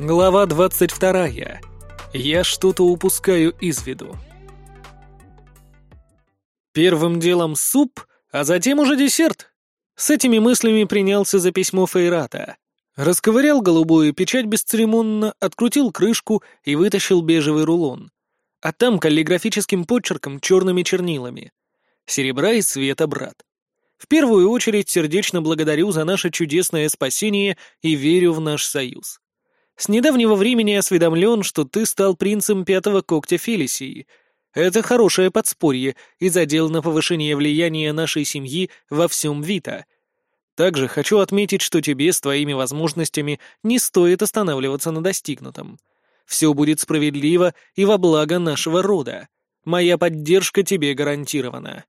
Глава 22. Я что-то упускаю из виду. Первым делом суп, а затем уже десерт. С этими мыслями принялся за письмо Фейрата. Расковырял голубую печать бесцеремонно, открутил крышку и вытащил бежевый рулон. А там каллиграфическим почерком черными чернилами. Серебра и света, брат. В первую очередь сердечно благодарю за наше чудесное спасение и верю в наш союз. С недавнего времени осведомлен, что ты стал принцем пятого когтя Фелисии. Это хорошее подспорье и задел на повышение влияния нашей семьи во всем Вита. Также хочу отметить, что тебе с твоими возможностями не стоит останавливаться на достигнутом. Все будет справедливо и во благо нашего рода. Моя поддержка тебе гарантирована.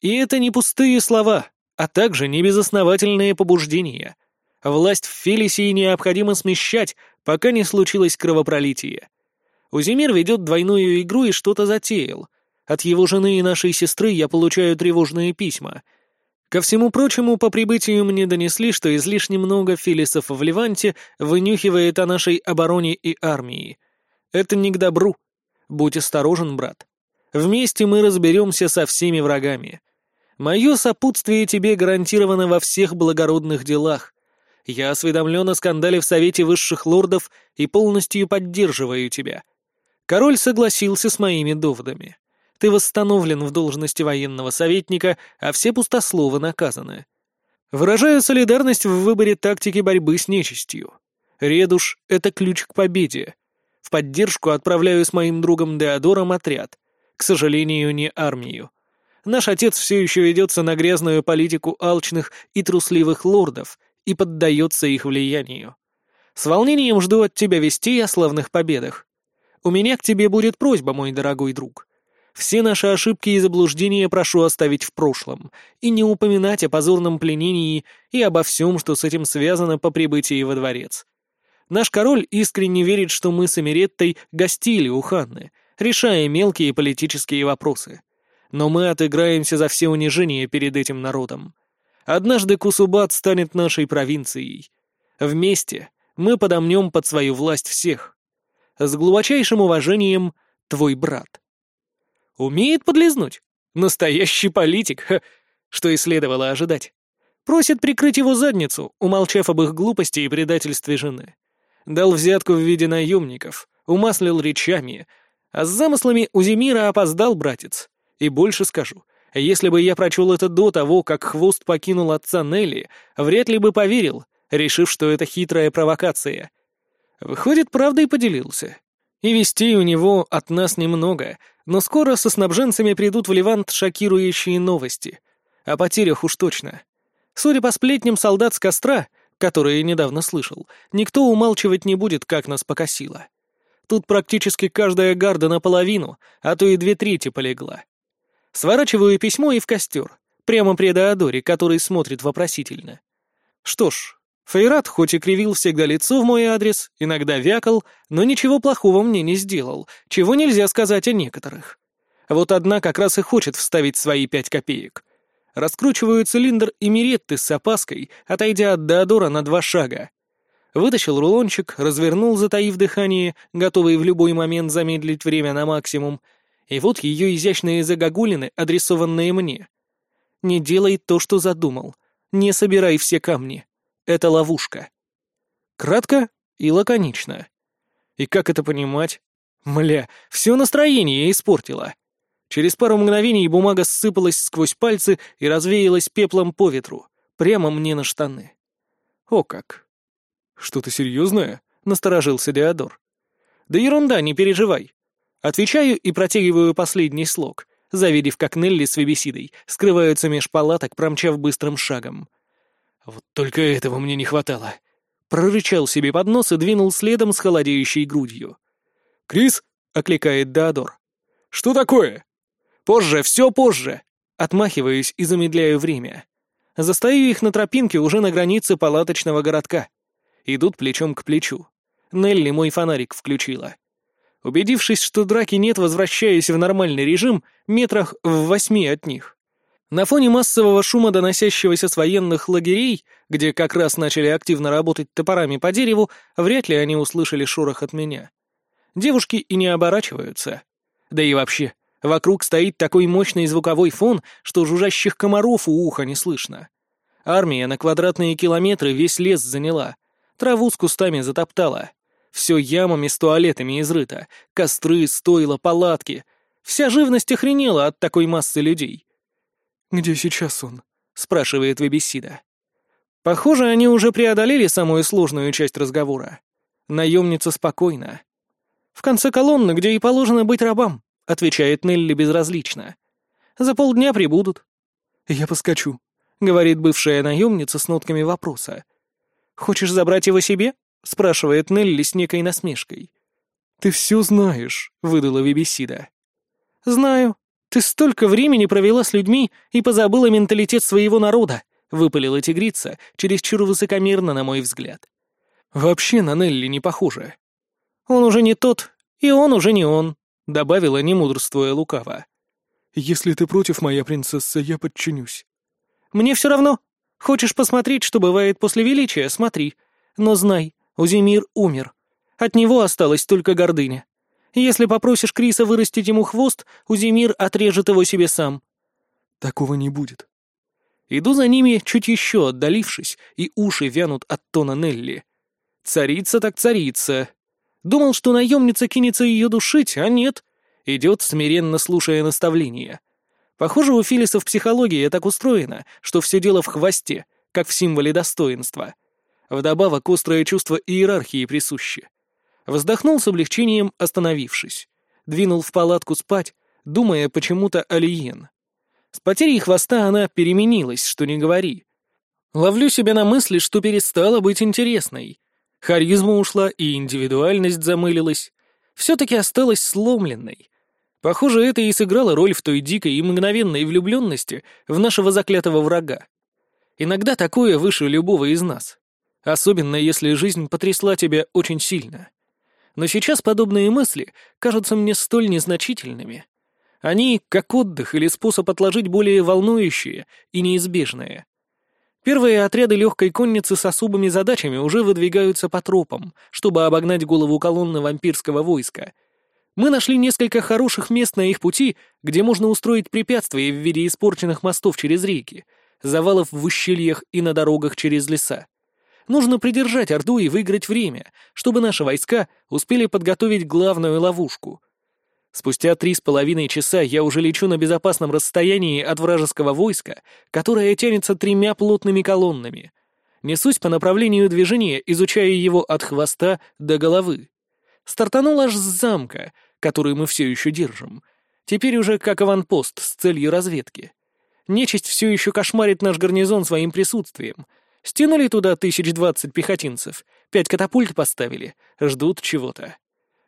И это не пустые слова, а также небезосновательные побуждения. Власть в Фелисии необходимо смещать, пока не случилось кровопролитие. Узимир ведет двойную игру и что-то затеял. От его жены и нашей сестры я получаю тревожные письма. Ко всему прочему, по прибытию мне донесли, что излишне много филисов в Ливанте вынюхивает о нашей обороне и армии. Это не к добру. Будь осторожен, брат. Вместе мы разберемся со всеми врагами. Мое сопутствие тебе гарантировано во всех благородных делах. Я осведомлен о скандале в Совете Высших Лордов и полностью поддерживаю тебя. Король согласился с моими доводами. Ты восстановлен в должности военного советника, а все пустословы наказаны. Выражаю солидарность в выборе тактики борьбы с нечистью. Редуш — это ключ к победе. В поддержку отправляю с моим другом Деодором отряд. К сожалению, не армию. Наш отец все еще ведется на грязную политику алчных и трусливых лордов и поддается их влиянию. С волнением жду от тебя вестей о славных победах. У меня к тебе будет просьба, мой дорогой друг. Все наши ошибки и заблуждения прошу оставить в прошлом и не упоминать о позорном пленении и обо всем, что с этим связано по прибытии во дворец. Наш король искренне верит, что мы с Эмиреттой гостили у Ханны, решая мелкие политические вопросы. Но мы отыграемся за все унижения перед этим народом. Однажды Кусубат станет нашей провинцией. Вместе мы подомнем под свою власть всех. С глубочайшим уважением, твой брат. Умеет подлизнуть? Настоящий политик, ха, что и следовало ожидать. Просит прикрыть его задницу, умолчав об их глупости и предательстве жены. Дал взятку в виде наемников, умаслил речами, а с замыслами у Земира опоздал братец. И больше скажу, если бы я прочел это до того, как хвост покинул отца Нелли, вряд ли бы поверил, решив, что это хитрая провокация. Выходит, правда и поделился. И вестей у него от нас немного, но скоро со снабженцами придут в Левант шокирующие новости. О потерях уж точно. Судя по сплетням солдат с костра, которые недавно слышал, никто умалчивать не будет, как нас покосило. Тут практически каждая гарда наполовину, а то и две трети полегла. Сворачиваю письмо и в костер, прямо при Деодоре, который смотрит вопросительно. Что ж, Фейрат хоть и кривил всегда лицо в мой адрес, иногда вякал, но ничего плохого мне не сделал, чего нельзя сказать о некоторых. Вот одна как раз и хочет вставить свои пять копеек. Раскручиваю цилиндр и Миретты с опаской, отойдя от Деодора на два шага. Вытащил рулончик, развернул, затаив дыхание, готовый в любой момент замедлить время на максимум, и вот ее изящные загогулины, адресованные мне. Не делай то, что задумал. Не собирай все камни. Это ловушка. Кратко и лаконично. И как это понимать? Мля, все настроение испортила. Через пару мгновений бумага ссыпалась сквозь пальцы и развеялась пеплом по ветру, прямо мне на штаны. О как! Что-то серьезное? Насторожился Диодор. Да ерунда, не переживай. Отвечаю и протягиваю последний слог, завидев, как Нелли с Вебесидой скрываются меж палаток, промчав быстрым шагом. Вот только этого мне не хватало. Прорычал себе под нос и двинул следом с холодеющей грудью. «Крис?» — окликает Деодор. «Что такое?» «Позже, все позже!» Отмахиваюсь и замедляю время. Застаю их на тропинке уже на границе палаточного городка. Идут плечом к плечу. Нелли мой фонарик включила. Убедившись, что драки нет, возвращаюсь в нормальный режим метрах в восьми от них. На фоне массового шума, доносящегося с военных лагерей, где как раз начали активно работать топорами по дереву, вряд ли они услышали шорох от меня. Девушки и не оборачиваются. Да и вообще, вокруг стоит такой мощный звуковой фон, что жужжащих комаров у уха не слышно. Армия на квадратные километры весь лес заняла, траву с кустами затоптала. Все ямами с туалетами изрыто, костры, стойла, палатки. Вся живность охренела от такой массы людей. «Где сейчас он?» — спрашивает Вебесида. Похоже, они уже преодолели самую сложную часть разговора. Наемница спокойна. «В конце колонны, где и положено быть рабам», — отвечает Нелли безразлично. «За полдня прибудут». «Я поскочу», — говорит бывшая наемница с нотками вопроса. «Хочешь забрать его себе?» — спрашивает Нелли с некой насмешкой. «Ты все знаешь», — выдала Вебесида. «Знаю. Ты столько времени провела с людьми и позабыла менталитет своего народа», — выпалила тигрица, чересчур высокомерно, на мой взгляд. «Вообще на Нелли не похоже. Он уже не тот, и он уже не он», — добавила, не мудрствуя лукаво. «Если ты против, моя принцесса, я подчинюсь». «Мне все равно. Хочешь посмотреть, что бывает после величия, смотри. Но знай, Узимир умер. От него осталась только гордыня. Если попросишь Криса вырастить ему хвост, Узимир отрежет его себе сам». «Такого не будет». Иду за ними, чуть еще отдалившись, и уши вянут от тона Нелли. Царица так царица. Думал, что наемница кинется ее душить, а нет. Идет, смиренно слушая наставления. Похоже, у Филисов психология так устроена, что все дело в хвосте, как в символе достоинства. Вдобавок, острое чувство иерархии присуще. Вздохнул с облегчением, остановившись. Двинул в палатку спать, думая почему-то о Лиен. С потерей хвоста она переменилась, что не говори. Ловлю себя на мысли, что перестала быть интересной. Харизма ушла и индивидуальность замылилась. Все-таки осталась сломленной. Похоже, это и сыграло роль в той дикой и мгновенной влюбленности в нашего заклятого врага. Иногда такое выше любого из нас. Особенно если жизнь потрясла тебя очень сильно но сейчас подобные мысли кажутся мне столь незначительными. Они как отдых или способ отложить более волнующие и неизбежные. Первые отряды легкой конницы с особыми задачами уже выдвигаются по тропам, чтобы обогнать голову колонны вампирского войска. Мы нашли несколько хороших мест на их пути, где можно устроить препятствия в виде испорченных мостов через реки, завалов в ущельях и на дорогах через леса. Нужно придержать Орду и выиграть время, чтобы наши войска успели подготовить главную ловушку. Спустя три с половиной часа я уже лечу на безопасном расстоянии от вражеского войска, которое тянется тремя плотными колоннами. Несусь по направлению движения, изучая его от хвоста до головы. Стартанул аж с замка, который мы все еще держим. Теперь уже как аванпост с целью разведки. Нечисть все еще кошмарит наш гарнизон своим присутствием — Стянули туда тысяч двадцать пехотинцев, пять катапульт поставили, ждут чего-то.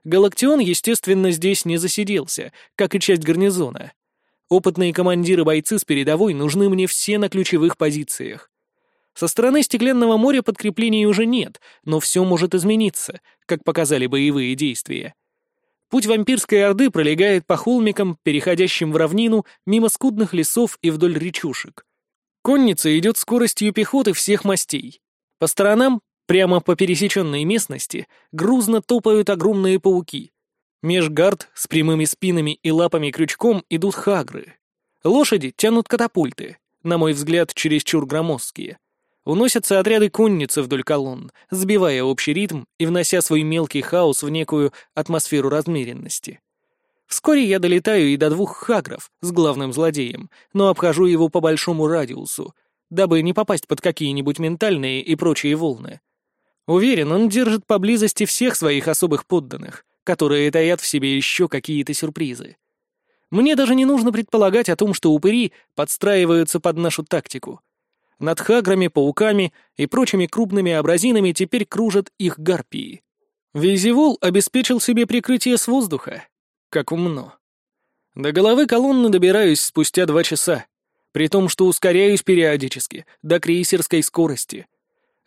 Галактион, естественно, здесь не засиделся, как и часть гарнизона. Опытные командиры-бойцы с передовой нужны мне все на ключевых позициях. Со стороны Стеклянного моря подкреплений уже нет, но все может измениться, как показали боевые действия. Путь вампирской орды пролегает по холмикам, переходящим в равнину, мимо скудных лесов и вдоль речушек. Конница идет скоростью пехоты всех мастей. По сторонам, прямо по пересеченной местности, грузно топают огромные пауки. Меж гард с прямыми спинами и лапами крючком идут хагры. Лошади тянут катапульты, на мой взгляд, чересчур громоздкие. Уносятся отряды конницы вдоль колонн, сбивая общий ритм и внося свой мелкий хаос в некую атмосферу размеренности. Вскоре я долетаю и до двух хагров с главным злодеем, но обхожу его по большому радиусу, дабы не попасть под какие-нибудь ментальные и прочие волны. Уверен, он держит поблизости всех своих особых подданных, которые таят в себе еще какие-то сюрпризы. Мне даже не нужно предполагать о том, что упыри подстраиваются под нашу тактику. Над хаграми, пауками и прочими крупными абразинами теперь кружат их гарпии. Визивол обеспечил себе прикрытие с воздуха, как умно. До головы колонны добираюсь спустя два часа, при том, что ускоряюсь периодически, до крейсерской скорости.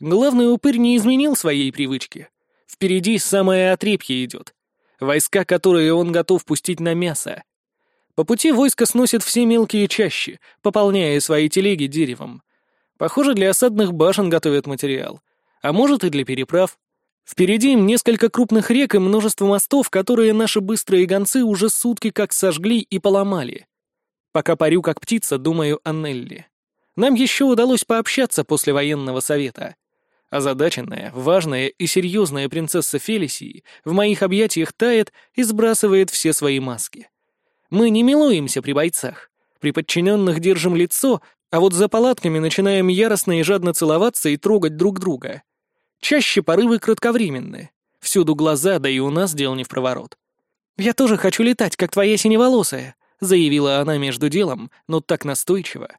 Главный упырь не изменил своей привычки. Впереди самое отрепье идет. Войска, которые он готов пустить на мясо. По пути войско сносит все мелкие чащи, пополняя свои телеги деревом. Похоже, для осадных башен готовят материал. А может и для переправ. Впереди им несколько крупных рек и множество мостов, которые наши быстрые гонцы уже сутки как сожгли и поломали. Пока парю как птица, думаю о Нелли. Нам еще удалось пообщаться после военного совета. Озадаченная, важная и серьезная принцесса Фелисии в моих объятиях тает и сбрасывает все свои маски. Мы не милуемся при бойцах. При подчиненных держим лицо, а вот за палатками начинаем яростно и жадно целоваться и трогать друг друга. Чаще порывы кратковременны. Всюду глаза, да и у нас дел не в проворот. «Я тоже хочу летать, как твоя синеволосая», — заявила она между делом, но так настойчиво.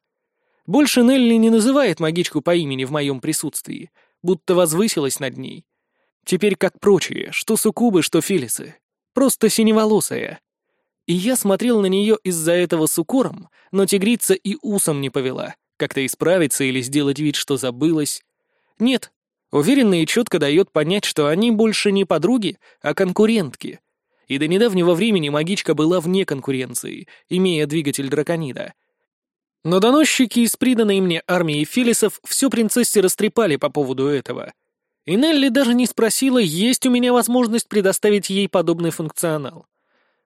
Больше Нелли не называет магичку по имени в моем присутствии, будто возвысилась над ней. Теперь как прочие, что суккубы, что филисы. Просто синеволосая. И я смотрел на нее из-за этого с укором, но тигрица и усом не повела, как-то исправиться или сделать вид, что забылась. Нет, уверенно и четко дает понять, что они больше не подруги, а конкурентки. И до недавнего времени магичка была вне конкуренции, имея двигатель драконида — но доносчики из приданной мне армии филисов все принцессе растрепали по поводу этого. И Нелли даже не спросила, есть у меня возможность предоставить ей подобный функционал.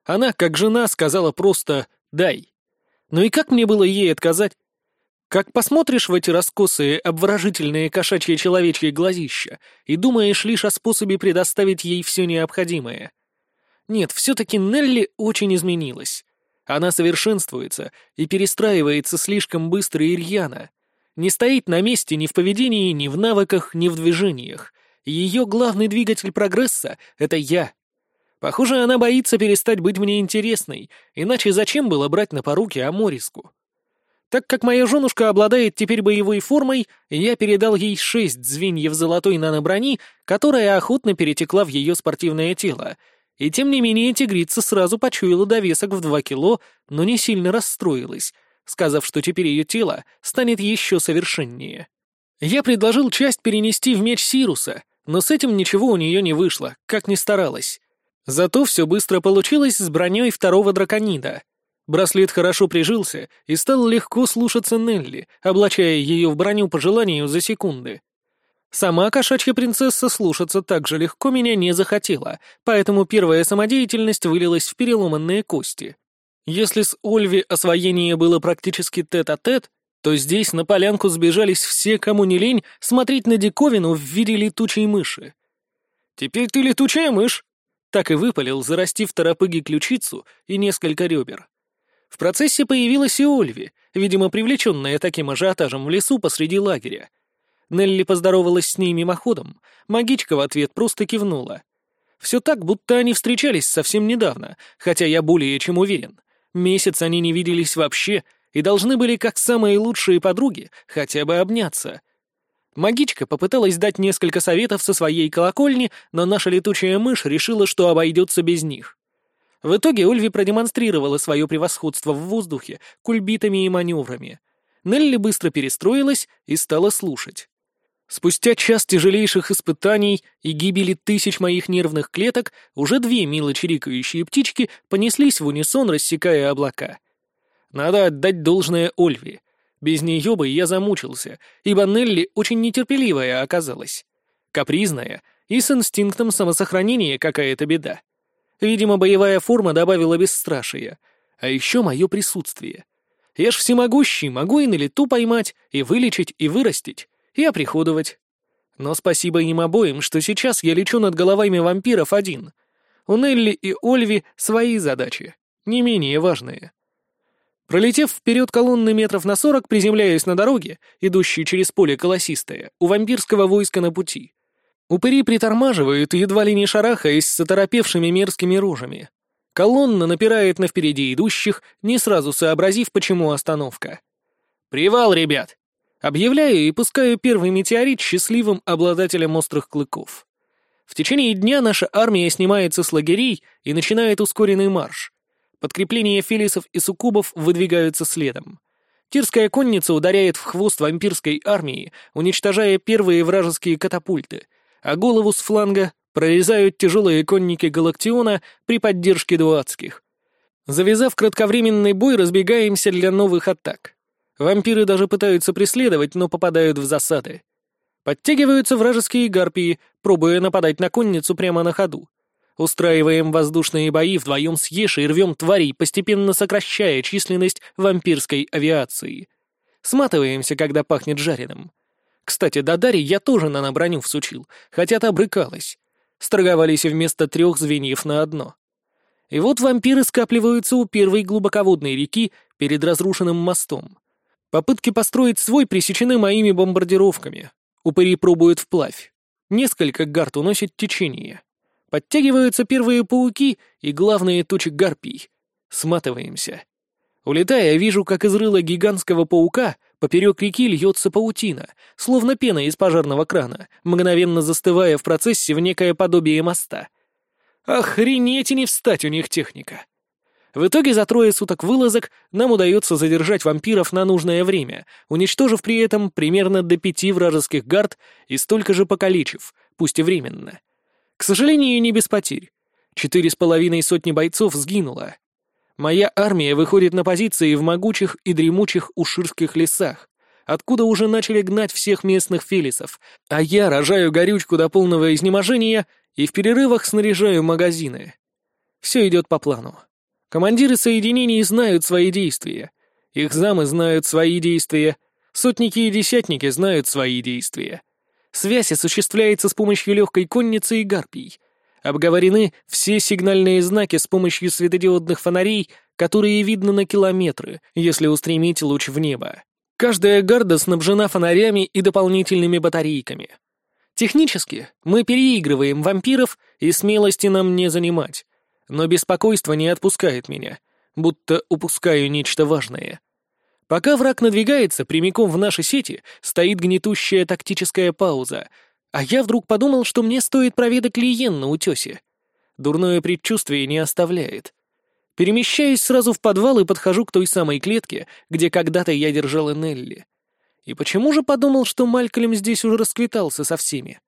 Она, как жена, сказала просто «дай». Ну и как мне было ей отказать? Как посмотришь в эти раскосые, обворожительные кошачьи человечьи глазища и думаешь лишь о способе предоставить ей все необходимое. Нет, все-таки Нелли очень изменилась. Она совершенствуется и перестраивается слишком быстро и рьяно. Не стоит на месте ни в поведении, ни в навыках, ни в движениях. Ее главный двигатель прогресса — это я. Похоже, она боится перестать быть мне интересной, иначе зачем было брать на поруки Амориску? Так как моя женушка обладает теперь боевой формой, я передал ей шесть звеньев золотой наноброни, которая охотно перетекла в ее спортивное тело — и тем не менее тигрица сразу почуяла довесок в два кило, но не сильно расстроилась, сказав, что теперь ее тело станет еще совершеннее. Я предложил часть перенести в меч Сируса, но с этим ничего у нее не вышло, как ни старалась. Зато все быстро получилось с броней второго драконида. Браслет хорошо прижился и стал легко слушаться Нелли, облачая ее в броню по желанию за секунды. Сама кошачья принцесса слушаться так же легко меня не захотела, поэтому первая самодеятельность вылилась в переломанные кости. Если с Ольви освоение было практически тет-а-тет, -тет, то здесь на полянку сбежались все, кому не лень, смотреть на диковину в виде летучей мыши. «Теперь ты летучая мышь!» Так и выпалил, зарастив торопыги ключицу и несколько ребер. В процессе появилась и Ольви, видимо, привлеченная таким ажиотажем в лесу посреди лагеря. Нелли поздоровалась с ней мимоходом, магичка в ответ просто кивнула. Все так, будто они встречались совсем недавно, хотя я более чем уверен. Месяц они не виделись вообще и должны были, как самые лучшие подруги, хотя бы обняться. Магичка попыталась дать несколько советов со своей колокольни, но наша летучая мышь решила, что обойдется без них. В итоге Ольви продемонстрировала свое превосходство в воздухе кульбитами и маневрами. Нелли быстро перестроилась и стала слушать. Спустя час тяжелейших испытаний и гибели тысяч моих нервных клеток уже две мило чирикающие птички понеслись в унисон, рассекая облака. Надо отдать должное Ольве. Без нее бы я замучился, ибо Нелли очень нетерпеливая оказалась. Капризная и с инстинктом самосохранения какая-то беда. Видимо, боевая форма добавила бесстрашие. А еще мое присутствие. Я ж всемогущий, могу и на лету поймать, и вылечить, и вырастить и оприходовать. Но спасибо им обоим, что сейчас я лечу над головами вампиров один. У Нелли и Ольви свои задачи, не менее важные. Пролетев вперед колонны метров на сорок, приземляюсь на дороге, идущей через поле колосистое, у вампирского войска на пути. Упыри притормаживают, едва ли не шарахаясь с оторопевшими мерзкими рожами. Колонна напирает на впереди идущих, не сразу сообразив, почему остановка. «Привал, ребят!» Объявляю и пускаю первый метеорит счастливым обладателем острых клыков. В течение дня наша армия снимается с лагерей и начинает ускоренный марш. Подкрепления филисов и суккубов выдвигаются следом. Тирская конница ударяет в хвост вампирской армии, уничтожая первые вражеские катапульты, а голову с фланга прорезают тяжелые конники Галактиона при поддержке дуатских. Завязав кратковременный бой, разбегаемся для новых атак. Вампиры даже пытаются преследовать, но попадают в засады. Подтягиваются вражеские гарпии, пробуя нападать на конницу прямо на ходу. Устраиваем воздушные бои вдвоем с Ешей, рвем тварей, постепенно сокращая численность вампирской авиации. Сматываемся, когда пахнет жареным. Кстати, до Дарьи я тоже на броню всучил, хотя та брыкалась. Сторговались вместо трех звеньев на одно. И вот вампиры скапливаются у первой глубоководной реки перед разрушенным мостом. Попытки построить свой пресечены моими бомбардировками. Упыри пробуют вплавь. Несколько гард уносит течение. Подтягиваются первые пауки и главные тучи гарпий. Сматываемся. Улетая, вижу, как из рыла гигантского паука поперек реки льется паутина, словно пена из пожарного крана, мгновенно застывая в процессе в некое подобие моста. Охренеть и не встать у них техника. В итоге за трое суток вылазок нам удается задержать вампиров на нужное время, уничтожив при этом примерно до пяти вражеских гард и столько же покалечив, пусть и временно. К сожалению, не без потерь. Четыре с половиной сотни бойцов сгинуло. Моя армия выходит на позиции в могучих и дремучих уширских лесах, откуда уже начали гнать всех местных фелисов, а я рожаю горючку до полного изнеможения и в перерывах снаряжаю магазины. Все идет по плану. Командиры соединений знают свои действия. Их замы знают свои действия. Сотники и десятники знают свои действия. Связь осуществляется с помощью легкой конницы и гарпий. Обговорены все сигнальные знаки с помощью светодиодных фонарей, которые видно на километры, если устремить луч в небо. Каждая гарда снабжена фонарями и дополнительными батарейками. Технически мы переигрываем вампиров, и смелости нам не занимать. Но беспокойство не отпускает меня, будто упускаю нечто важное. Пока враг надвигается, прямиком в наши сети стоит гнетущая тактическая пауза, а я вдруг подумал, что мне стоит проведать Лиен на утесе. Дурное предчувствие не оставляет. Перемещаюсь сразу в подвал и подхожу к той самой клетке, где когда-то я держал Нелли. И почему же подумал, что Малькольм здесь уже расквитался со всеми?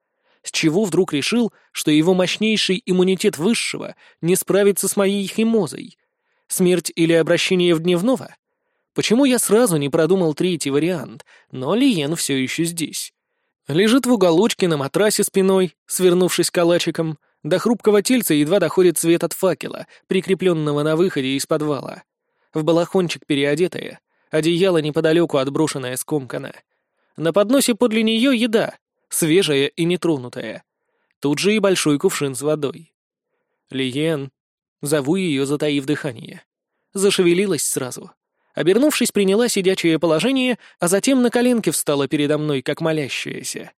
С чего вдруг решил, что его мощнейший иммунитет высшего не справится с моей химозой? Смерть или обращение в дневного? Почему я сразу не продумал третий вариант, но Лиен все еще здесь? Лежит в уголочке на матрасе спиной, свернувшись калачиком, до хрупкого тельца едва доходит свет от факела, прикрепленного на выходе из подвала. В балахончик переодетая, одеяло неподалеку отброшенное скомкано. На подносе подле нее еда, свежая и нетронутая. Тут же и большой кувшин с водой. Лиен. Зову ее, затаив дыхание. Зашевелилась сразу. Обернувшись, приняла сидячее положение, а затем на коленке встала передо мной, как молящаяся.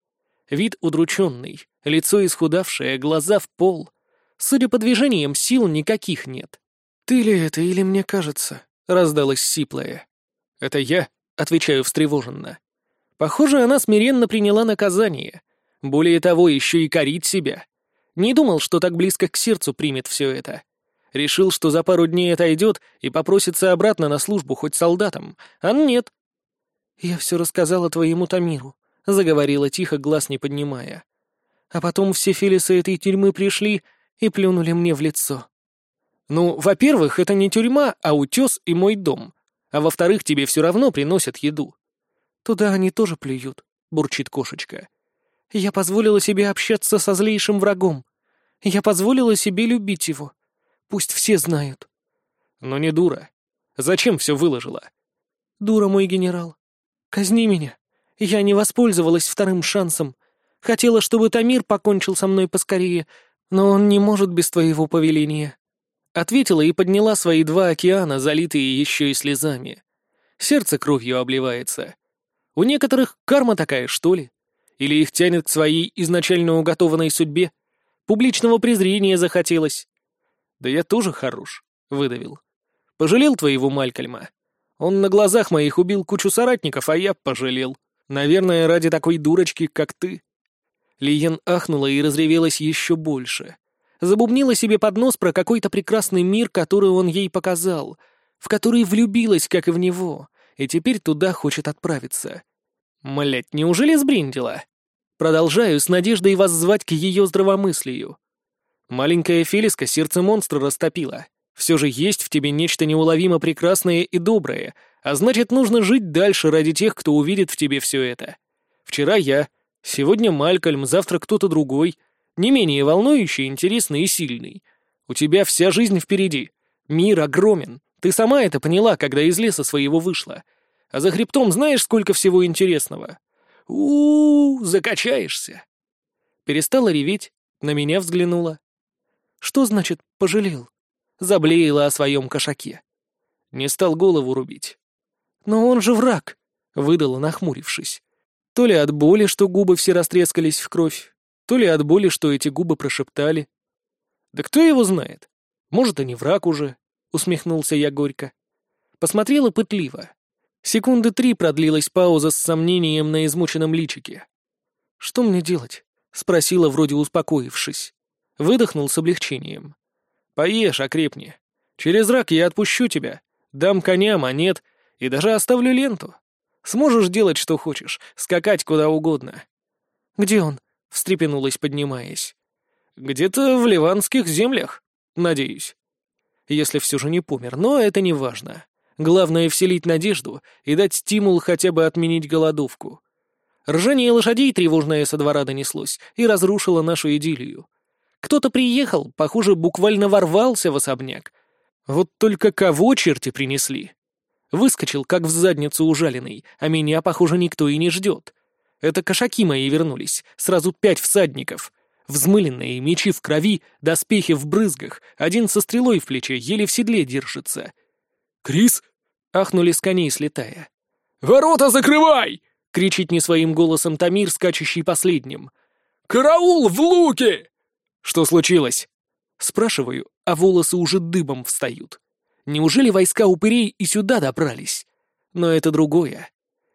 Вид удрученный, лицо исхудавшее, глаза в пол. Судя по движениям, сил никаких нет. «Ты ли это или мне кажется?» — раздалась сиплая. «Это я», — отвечаю встревоженно. Похоже, она смиренно приняла наказание. Более того, еще и корить себя. Не думал, что так близко к сердцу примет все это. Решил, что за пару дней отойдет и попросится обратно на службу хоть солдатом, а нет. «Я все рассказала твоему Тамиру», — заговорила тихо, глаз не поднимая. «А потом все филисы этой тюрьмы пришли и плюнули мне в лицо». «Ну, во-первых, это не тюрьма, а утес и мой дом. А во-вторых, тебе все равно приносят еду». «Туда они тоже плюют», — бурчит кошечка. «Я позволила себе общаться со злейшим врагом. Я позволила себе любить его. Пусть все знают. Но не дура. Зачем все выложила? Дура, мой генерал. Казни меня. Я не воспользовалась вторым шансом. Хотела, чтобы Тамир покончил со мной поскорее, но он не может без твоего повеления. Ответила и подняла свои два океана, залитые еще и слезами. Сердце кровью обливается. У некоторых карма такая, что ли? Или их тянет к своей изначально уготованной судьбе? Публичного презрения захотелось. «Да я тоже хорош», — выдавил. «Пожалел твоего Малькольма. Он на глазах моих убил кучу соратников, а я пожалел. Наверное, ради такой дурочки, как ты». Лиен ахнула и разревелась еще больше. Забубнила себе под нос про какой-то прекрасный мир, который он ей показал, в который влюбилась, как и в него, и теперь туда хочет отправиться. Млять, неужели сбриндила? Продолжаю с надеждой воззвать к ее здравомыслию. Маленькая Фелиска сердце монстра растопила. Все же есть в тебе нечто неуловимо прекрасное и доброе, А значит, нужно жить дальше ради тех, кто увидит в тебе все это. Вчера я, сегодня Малькольм, завтра кто-то другой, не менее волнующий, интересный и сильный. У тебя вся жизнь впереди. Мир огромен. Ты сама это поняла, когда из леса своего вышла. А за хребтом знаешь, сколько всего интересного? у, -у, -у закачаешься. Перестала реветь, на меня взглянула. Что значит «пожалел»? Заблеяла о своем кошаке. Не стал голову рубить. «Но он же враг», — выдала, нахмурившись. То ли от боли, что губы все растрескались в кровь, то ли от боли, что эти губы прошептали. «Да кто его знает? Может, и не враг уже», — усмехнулся я горько. Посмотрела пытливо. Секунды три продлилась пауза с сомнением на измученном личике. «Что мне делать?» — спросила, вроде успокоившись. Выдохнул с облегчением. «Поешь, окрепни. Через рак я отпущу тебя. Дам коня, монет и даже оставлю ленту. Сможешь делать, что хочешь, скакать куда угодно». «Где он?» — встрепенулась, поднимаясь. «Где-то в ливанских землях, надеюсь. Если все же не помер, но это не важно. Главное — вселить надежду и дать стимул хотя бы отменить голодовку. Ржание лошадей тревожное со двора донеслось и разрушило нашу идиллию. Кто-то приехал, похоже, буквально ворвался в особняк. Вот только кого черти принесли? Выскочил, как в задницу ужаленный, а меня, похоже, никто и не ждет. Это кошаки мои вернулись, сразу пять всадников. Взмыленные, мечи в крови, доспехи в брызгах, один со стрелой в плече, еле в седле держится. «Крис!» — ахнули с коней, слетая. «Ворота закрывай!» — кричит не своим голосом Тамир, скачущий последним. «Караул в луке!» «Что случилось?» Спрашиваю, а волосы уже дыбом встают. Неужели войска упырей и сюда добрались? Но это другое.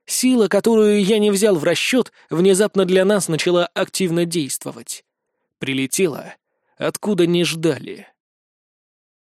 Сила, которую я не взял в расчет, внезапно для нас начала активно действовать. Прилетела, откуда не ждали.